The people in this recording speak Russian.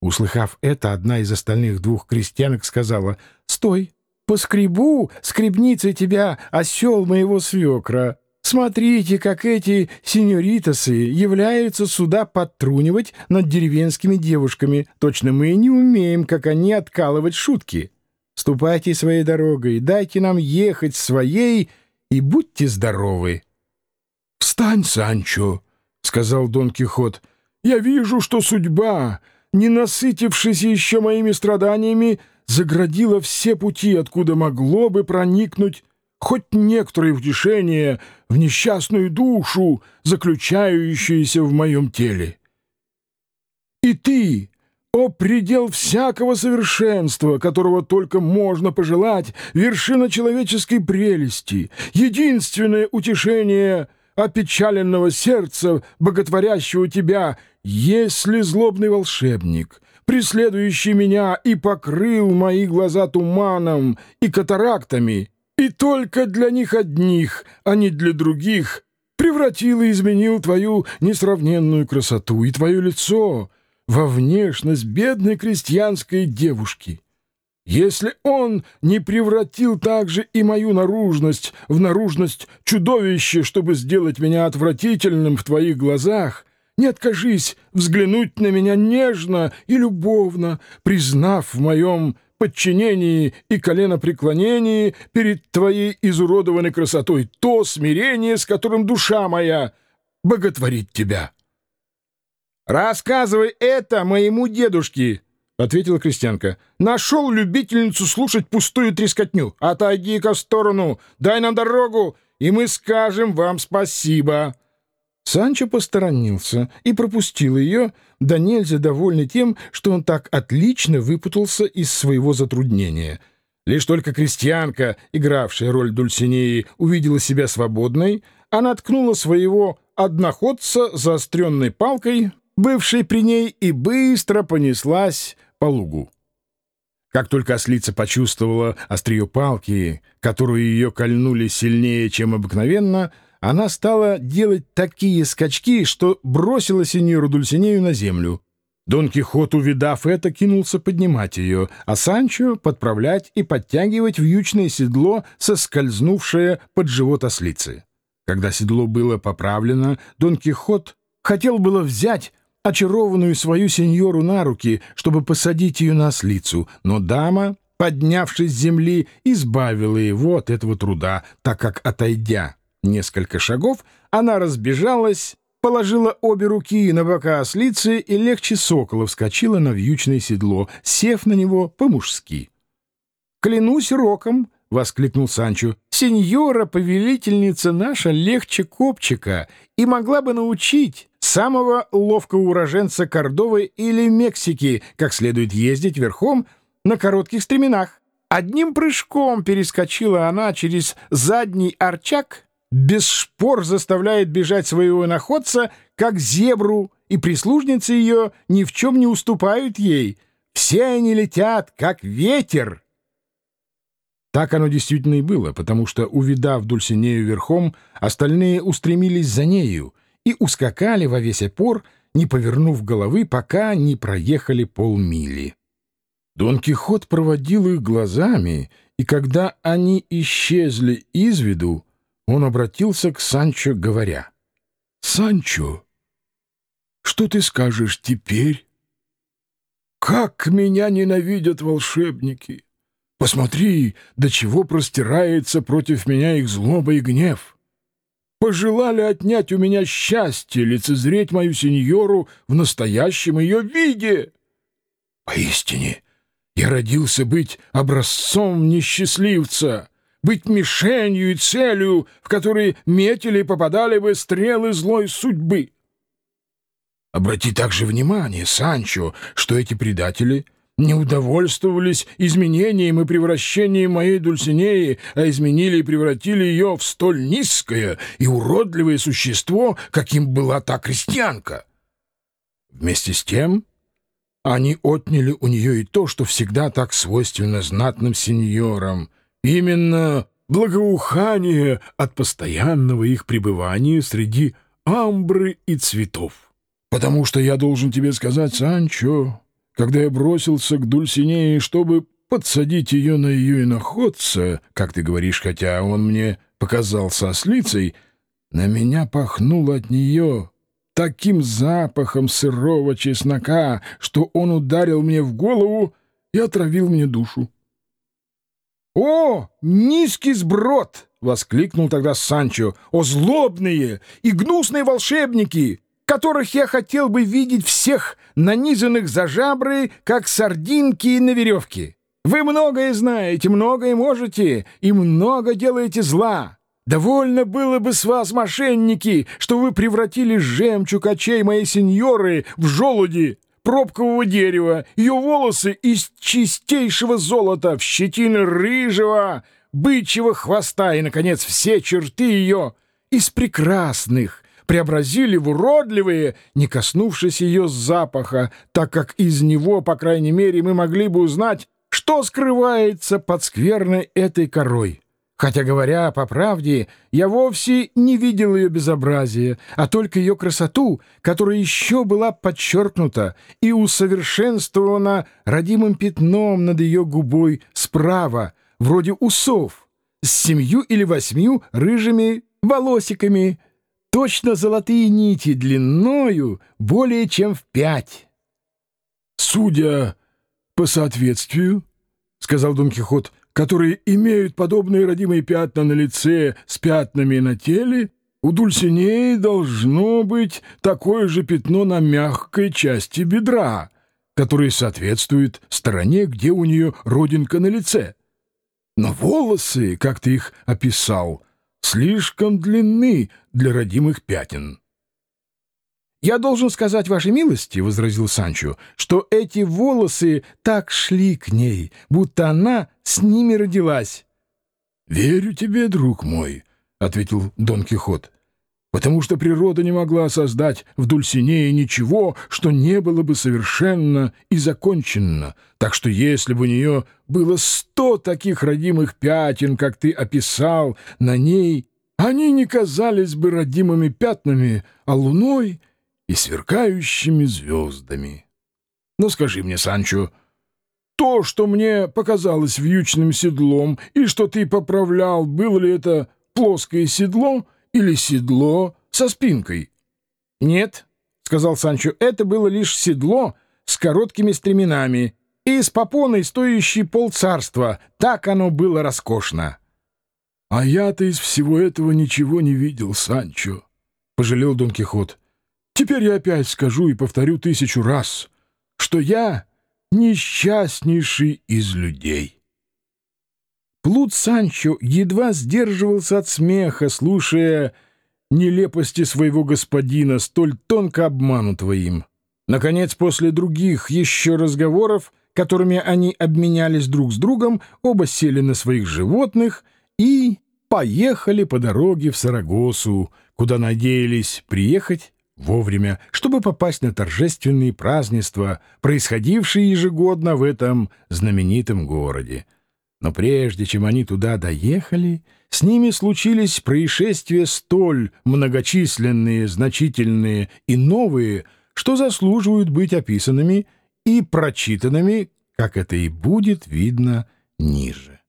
Услыхав это, одна из остальных двух крестьянок сказала, «Стой, поскребу скребницей тебя, осел моего свекра. Смотрите, как эти сеньоритасы являются сюда подтрунивать над деревенскими девушками. Точно мы не умеем, как они, откалывать шутки. Ступайте своей дорогой, дайте нам ехать своей и будьте здоровы». «Встань, Санчо», — сказал Дон Кихот, — «я вижу, что судьба...» не насытившись еще моими страданиями, заградила все пути, откуда могло бы проникнуть хоть некоторое утешение в несчастную душу, заключающуюся в моем теле. И ты, о предел всякого совершенства, которого только можно пожелать, вершина человеческой прелести, единственное утешение опечаленного сердца, боготворящего тебя — если злобный волшебник, преследующий меня, и покрыл мои глаза туманом и катарактами, и только для них одних, а не для других, превратил и изменил твою несравненную красоту и твое лицо во внешность бедной крестьянской девушки. Если он не превратил также и мою наружность в наружность чудовища, чтобы сделать меня отвратительным в твоих глазах, не откажись взглянуть на меня нежно и любовно, признав в моем подчинении и коленопреклонении перед твоей изуродованной красотой то смирение, с которым душа моя боготворит тебя. «Рассказывай это моему дедушке!» — ответила крестьянка. «Нашел любительницу слушать пустую трескотню. Отойди-ка в сторону, дай нам дорогу, и мы скажем вам спасибо». Санчо посторонился и пропустил ее, да нельзя довольный тем, что он так отлично выпутался из своего затруднения. Лишь только крестьянка, игравшая роль Дульсинеи, увидела себя свободной, она ткнула своего одноходца заостренной палкой, бывшей при ней, и быстро понеслась по лугу. Как только ослица почувствовала острие палки, которую ее кольнули сильнее, чем обыкновенно, — она стала делать такие скачки, что бросила сеньору Дульсинею на землю. Дон Кихот, увидав это, кинулся поднимать ее, а Санчо — подправлять и подтягивать вьючное седло, соскользнувшее под живот ослицы. Когда седло было поправлено, Дон Кихот хотел было взять очарованную свою сеньору на руки, чтобы посадить ее на ослицу, но дама, поднявшись с земли, избавила его от этого труда, так как, отойдя несколько шагов, она разбежалась, положила обе руки на бока ослицы и легче сокола вскочила на вьючное седло, сев на него по-мужски. «Клянусь роком!» — воскликнул Санчо. «Сеньора-повелительница наша легче копчика и могла бы научить самого ловкого уроженца Кордовы или Мексики, как следует ездить верхом на коротких стременах. Одним прыжком перескочила она через задний арчак без шпор заставляет бежать своего находца, как зебру, и прислужницы ее ни в чем не уступают ей. Все они летят, как ветер. Так оно действительно и было, потому что, увидав Дульсинею верхом, остальные устремились за нею и ускакали во весь опор, не повернув головы, пока не проехали полмили. Дон Кихот проводил их глазами, и когда они исчезли из виду, он обратился к Санчо, говоря, «Санчо, что ты скажешь теперь? Как меня ненавидят волшебники! Посмотри, до чего простирается против меня их злоба и гнев!» Пожелали отнять у меня счастье лицезреть мою сеньору в настоящем ее виде. Поистине, я родился быть образцом несчастливца быть мишенью и целью, в которые метили и попадали бы стрелы злой судьбы. Обрати также внимание, Санчо, что эти предатели не удовольствовались изменением и превращением моей Дульсинеи, а изменили и превратили ее в столь низкое и уродливое существо, каким была та крестьянка. Вместе с тем они отняли у нее и то, что всегда так свойственно знатным сеньорам — Именно благоухание от постоянного их пребывания среди амбры и цветов. Потому что я должен тебе сказать, Санчо, когда я бросился к Дульсинее, чтобы подсадить ее на ее иноходца, как ты говоришь, хотя он мне показался ослицей, на меня пахнуло от нее таким запахом сырого чеснока, что он ударил мне в голову и отравил мне душу. «О, низкий сброд!» — воскликнул тогда Санчо. «О, злобные и гнусные волшебники, которых я хотел бы видеть всех нанизанных за жабры, как сардинки на веревке! Вы многое знаете, многое можете и много делаете зла!» Довольно было бы с вас, мошенники, что вы превратили жемчуг очей моей сеньоры в желуди пробкового дерева, ее волосы из чистейшего золота, в щетины рыжего, бычьего хвоста и, наконец, все черты ее из прекрасных преобразили в уродливые, не коснувшись ее запаха, так как из него, по крайней мере, мы могли бы узнать, что скрывается под скверной этой корой. Хотя, говоря по правде, я вовсе не видел ее безобразия, а только ее красоту, которая еще была подчеркнута и усовершенствована родимым пятном над ее губой справа, вроде усов, с семью или восьмью рыжими волосиками, точно золотые нити длиною более чем в пять. «Судя по соответствию, — сказал Дон Кихот, — которые имеют подобные родимые пятна на лице с пятнами на теле, у Дульсинеи должно быть такое же пятно на мягкой части бедра, которое соответствует стороне, где у нее родинка на лице. Но волосы, как ты их описал, слишком длинны для родимых пятен. «Я должен сказать вашей милости, — возразил Санчо, — что эти волосы так шли к ней, будто она с ними родилась». «Верю тебе, друг мой, — ответил Дон Кихот, — потому что природа не могла создать в Дульсинее ничего, что не было бы совершенно и законченно, так что если бы у нее было сто таких родимых пятен, как ты описал, на ней они не казались бы родимыми пятнами, а луной — и сверкающими звездами. Но скажи мне, Санчо, то, что мне показалось вьючным седлом, и что ты поправлял, было ли это плоское седло или седло со спинкой? — Нет, — сказал Санчо, — это было лишь седло с короткими стременами и с попоной, стоящей полцарства. Так оно было роскошно. — А я-то из всего этого ничего не видел, Санчо, — пожалел Дон Кихот. Теперь я опять скажу и повторю тысячу раз, что я несчастнейший из людей. Плут Санчо едва сдерживался от смеха, слушая нелепости своего господина, столь тонко обманутого им. Наконец, после других еще разговоров, которыми они обменялись друг с другом, оба сели на своих животных и поехали по дороге в Сарагосу, куда надеялись приехать вовремя, чтобы попасть на торжественные празднества, происходившие ежегодно в этом знаменитом городе. Но прежде чем они туда доехали, с ними случились происшествия столь многочисленные, значительные и новые, что заслуживают быть описанными и прочитанными, как это и будет видно ниже.